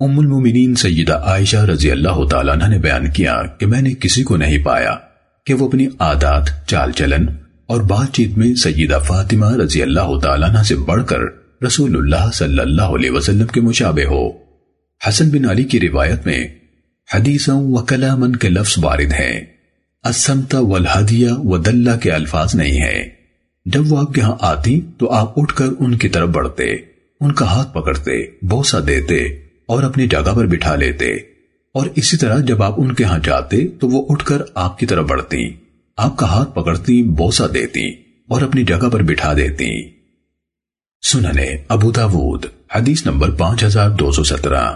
ام المومنین سیدہ عائشہ رضی اللہ تعالیٰ عنہ نے بیان کیا کہ میں نے کسی کو نہیں پایا کہ وہ اپنی عادات، چال چلن اور بات چیت میں سیدہ فاطمہ رضی اللہ تعالیٰ عنہ سے بڑھ کر رسول اللہ صلی اللہ علیہ وسلم کے مشابہ ہو۔ حسن بن علی کی روایت میں حدیثوں و کلامن کے لفظ وارد ہیں۔ اسمتا والہدیہ و دلہ کے الفاظ نہیں ہیں۔ جب وہ آپ کے ہاں آتی تو آپ اٹھ کر ان کی طرف بڑھتے، ان کا ہاتھ پکڑتے بوسا دیتے اور اپنی جگہ پر بٹھا لیتے۔ اور اسی طرح جب آپ ان کے ہاں جاتے تو وہ اٹھ کر آپ کی طرف بڑھتی۔ آپ کا ہاتھ پکڑتی بوسا دیتی اور اپنی جگہ پر بٹھا دیتی۔ سننے، ابو داود، حدیث نمبر پانچ ہزار دو سو سترہ۔